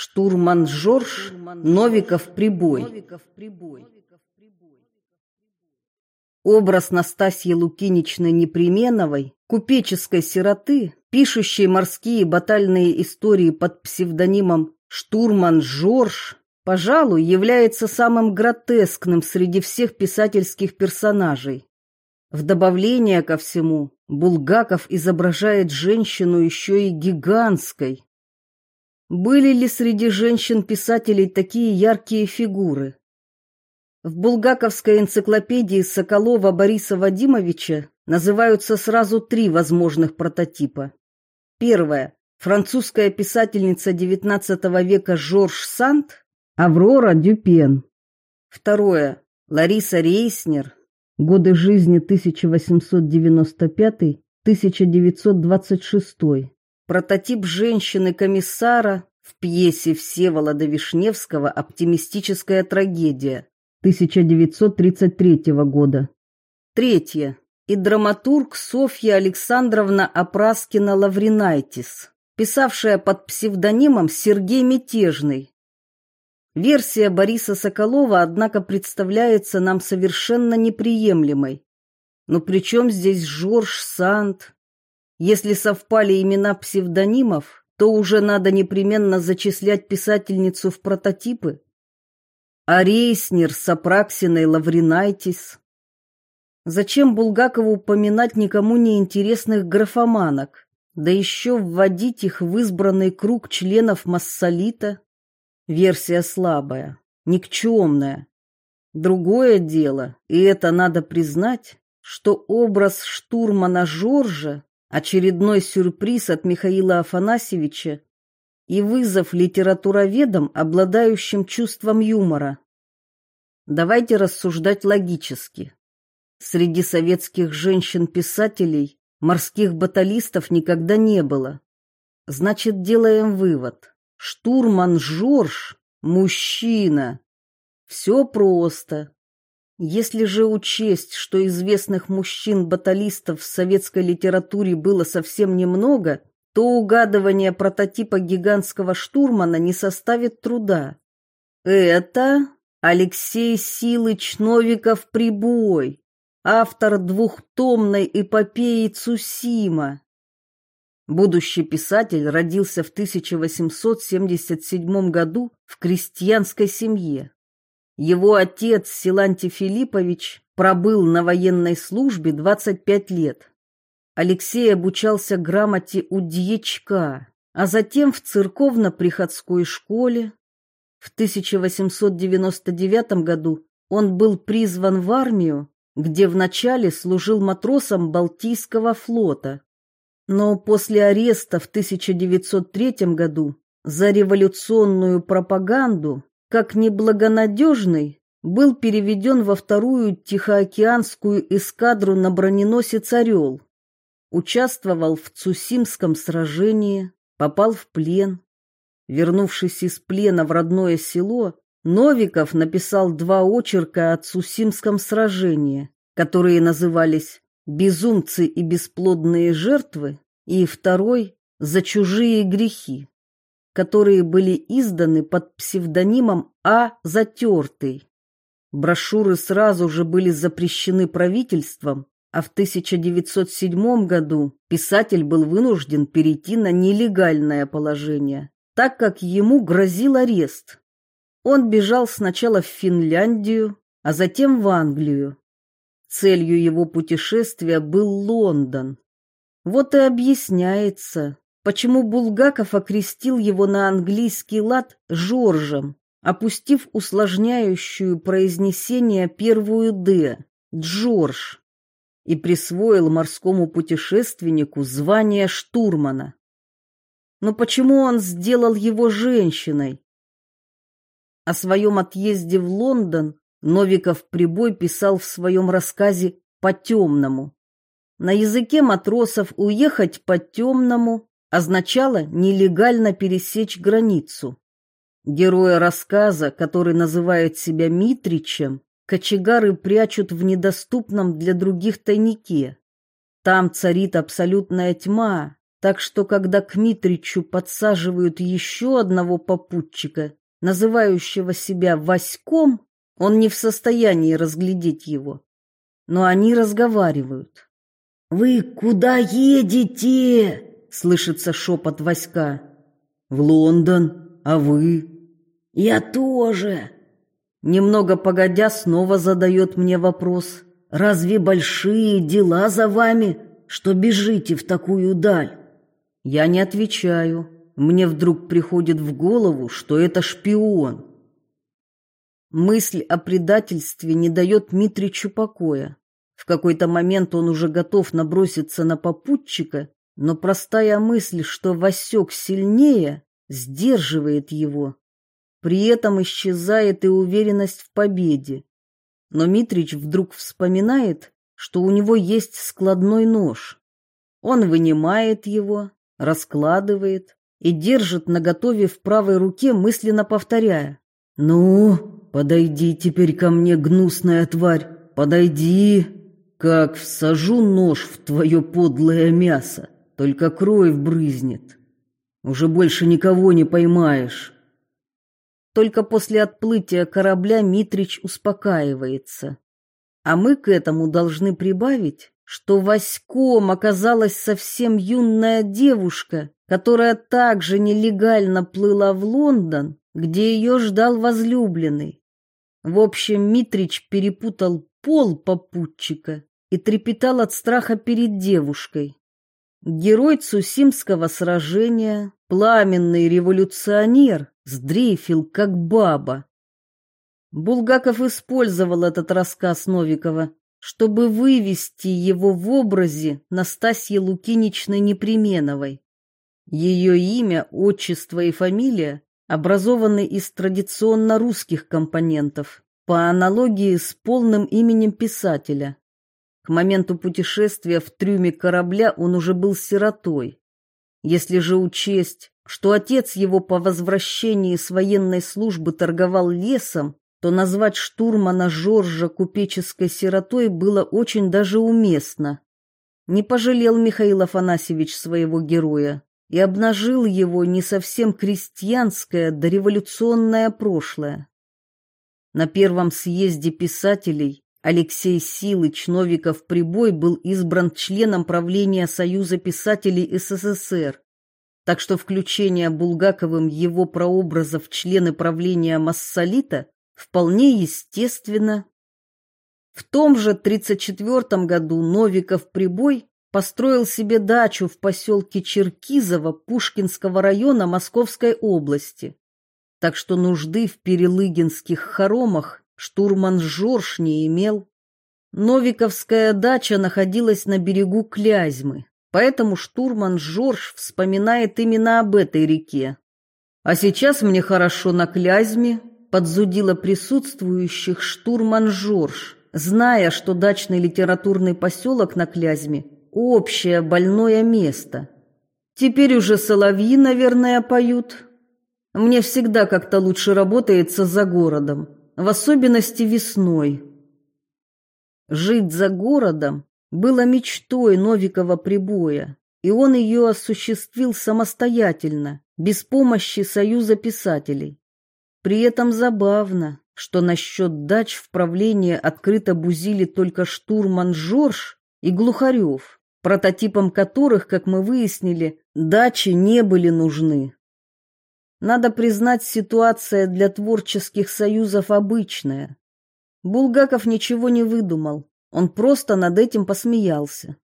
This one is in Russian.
Штурман Жорж, Новиков прибой. Образ Настасьи Лукиничны Непременовой, купеческой сироты, пишущей морские батальные истории под псевдонимом «Штурман Жорж», пожалуй, является самым гротескным среди всех писательских персонажей. В добавление ко всему, Булгаков изображает женщину еще и гигантской, были ли среди женщин-писателей такие яркие фигуры? В булгаковской энциклопедии Соколова Бориса Вадимовича называются сразу три возможных прототипа. Первое. Французская писательница XIX века Жорж Санд, Аврора Дюпен. Второе. Лариса Рейснер. Годы жизни 1895-1926. Прототип женщины-комиссара в пьесе Всеволода Вишневского «Оптимистическая трагедия» 1933 года. Третье. И драматург Софья Александровна Апраскина-Лавринайтис, писавшая под псевдонимом Сергей Мятежный. Версия Бориса Соколова, однако, представляется нам совершенно неприемлемой. Но при чем здесь Жорж Санд, если совпали имена псевдонимов, то уже надо непременно зачислять писательницу в прототипы. А Рейснер с Апраксиной Лавринайтис. Зачем Булгакову упоминать никому не интересных графоманок, да еще вводить их в избранный круг членов массолита? Версия слабая, никчемная. Другое дело, и это надо признать, что образ штурмана Жоржа очередной сюрприз от Михаила Афанасьевича и вызов литературоведам, обладающим чувством юмора. Давайте рассуждать логически. Среди советских женщин-писателей морских баталистов никогда не было. Значит, делаем вывод. Штурман Жорж – мужчина. Все просто. Если же учесть, что известных мужчин-баталистов в советской литературе было совсем немного, то угадывание прототипа гигантского штурмана не составит труда. Это Алексей Силыч Новиков «Прибой», автор двухтомной эпопеи Цусима. Будущий писатель родился в 1877 году в крестьянской семье. Его отец Силантий Филиппович пробыл на военной службе 25 лет. Алексей обучался грамоте у дьячка, а затем в церковно-приходской школе. В 1899 году он был призван в армию, где вначале служил матросом Балтийского флота. Но после ареста в 1903 году за революционную пропаганду как неблагонадежный, был переведен во вторую Тихоокеанскую эскадру на броненосец «Орел». Участвовал в Цусимском сражении, попал в плен. Вернувшись из плена в родное село, Новиков написал два очерка о Цусимском сражении, которые назывались «Безумцы и бесплодные жертвы» и второй «За чужие грехи» которые были изданы под псевдонимом А. Затертый. Брошюры сразу же были запрещены правительством, а в 1907 году писатель был вынужден перейти на нелегальное положение, так как ему грозил арест. Он бежал сначала в Финляндию, а затем в Англию. Целью его путешествия был Лондон. Вот и объясняется, почему Булгаков окрестил его на английский лад Жоржем, опустив усложняющую произнесение первую «д» – Джордж, и присвоил морскому путешественнику звание штурмана. Но почему он сделал его женщиной? О своем отъезде в Лондон Новиков Прибой писал в своем рассказе «По-темному». На языке матросов уехать по-темному означало нелегально пересечь границу. Героя рассказа, который называет себя Митричем, кочегары прячут в недоступном для других тайнике. Там царит абсолютная тьма, Так что, когда к Митричу подсаживают еще одного попутчика, называющего себя Васьком, он не в состоянии разглядеть его. Но они разговаривают. «Вы куда едете?» — слышится шепот Васька. «В Лондон. А вы?» «Я тоже». Немного погодя, снова задает мне вопрос. «Разве большие дела за вами, что бежите в такую даль?» Я не отвечаю. Мне вдруг приходит в голову, что это шпион. Мысль о предательстве не дает Митричу покоя. В какой-то момент он уже готов наброситься на попутчика, но простая мысль, что Васек сильнее, сдерживает его. При этом исчезает и уверенность в победе. Но Митрич вдруг вспоминает, что у него есть складной нож. Он вынимает его, раскладывает и держит наготове в правой руке, мысленно повторяя. «Ну, подойди теперь ко мне, гнусная тварь, подойди, как всажу нож в твое подлое мясо, только кровь брызнет. Уже больше никого не поймаешь». Только после отплытия корабля Митрич успокаивается. А мы к этому должны прибавить, что Васьком оказалась совсем юная девушка, которая также нелегально плыла в Лондон, где ее ждал возлюбленный. В общем, Митрич перепутал пол попутчика и трепетал от страха перед девушкой. Герой Цусимского сражения, пламенный революционер, сдрейфил как баба. Булгаков использовал этот рассказ Новикова чтобы вывести его в образе Настасьи Лукиничны Непременовой. Ее имя, отчество и фамилия образованы из традиционно русских компонентов, по аналогии с полным именем писателя. К моменту путешествия в трюме корабля он уже был сиротой. Если же учесть, что отец его по возвращении с военной службы торговал лесом, то назвать штурмана Жоржа купеческой сиротой было очень даже уместно. Не пожалел Михаил Афанасьевич своего героя и обнажил его не совсем крестьянское дореволюционное прошлое. На первом съезде писателей Алексей Силыч Новиков-Прибой был избран членом правления Союза писателей СССР, так что включение Булгаковым его прообраза в члены правления Массолита вполне естественно. В том же 1934 году Новиков Прибой построил себе дачу в поселке Черкизово Пушкинского района Московской области. Так что нужды в перелыгинских хоромах штурман Жорж не имел. Новиковская дача находилась на берегу Клязьмы, поэтому штурман Жорж вспоминает именно об этой реке. А сейчас мне хорошо на Клязьме, подзудила присутствующих штурман Жорж, зная, что дачный литературный поселок на Клязьме – общее больное место. Теперь уже соловьи, наверное, поют. Мне всегда как-то лучше работается за городом, в особенности весной. Жить за городом было мечтой Новикова прибоя, и он ее осуществил самостоятельно, без помощи Союза писателей. При этом забавно, что насчет дач в правление открыто бузили только штурман Жорж и Глухарев, прототипом которых, как мы выяснили, дачи не были нужны. Надо признать, ситуация для творческих союзов обычная. Булгаков ничего не выдумал, он просто над этим посмеялся.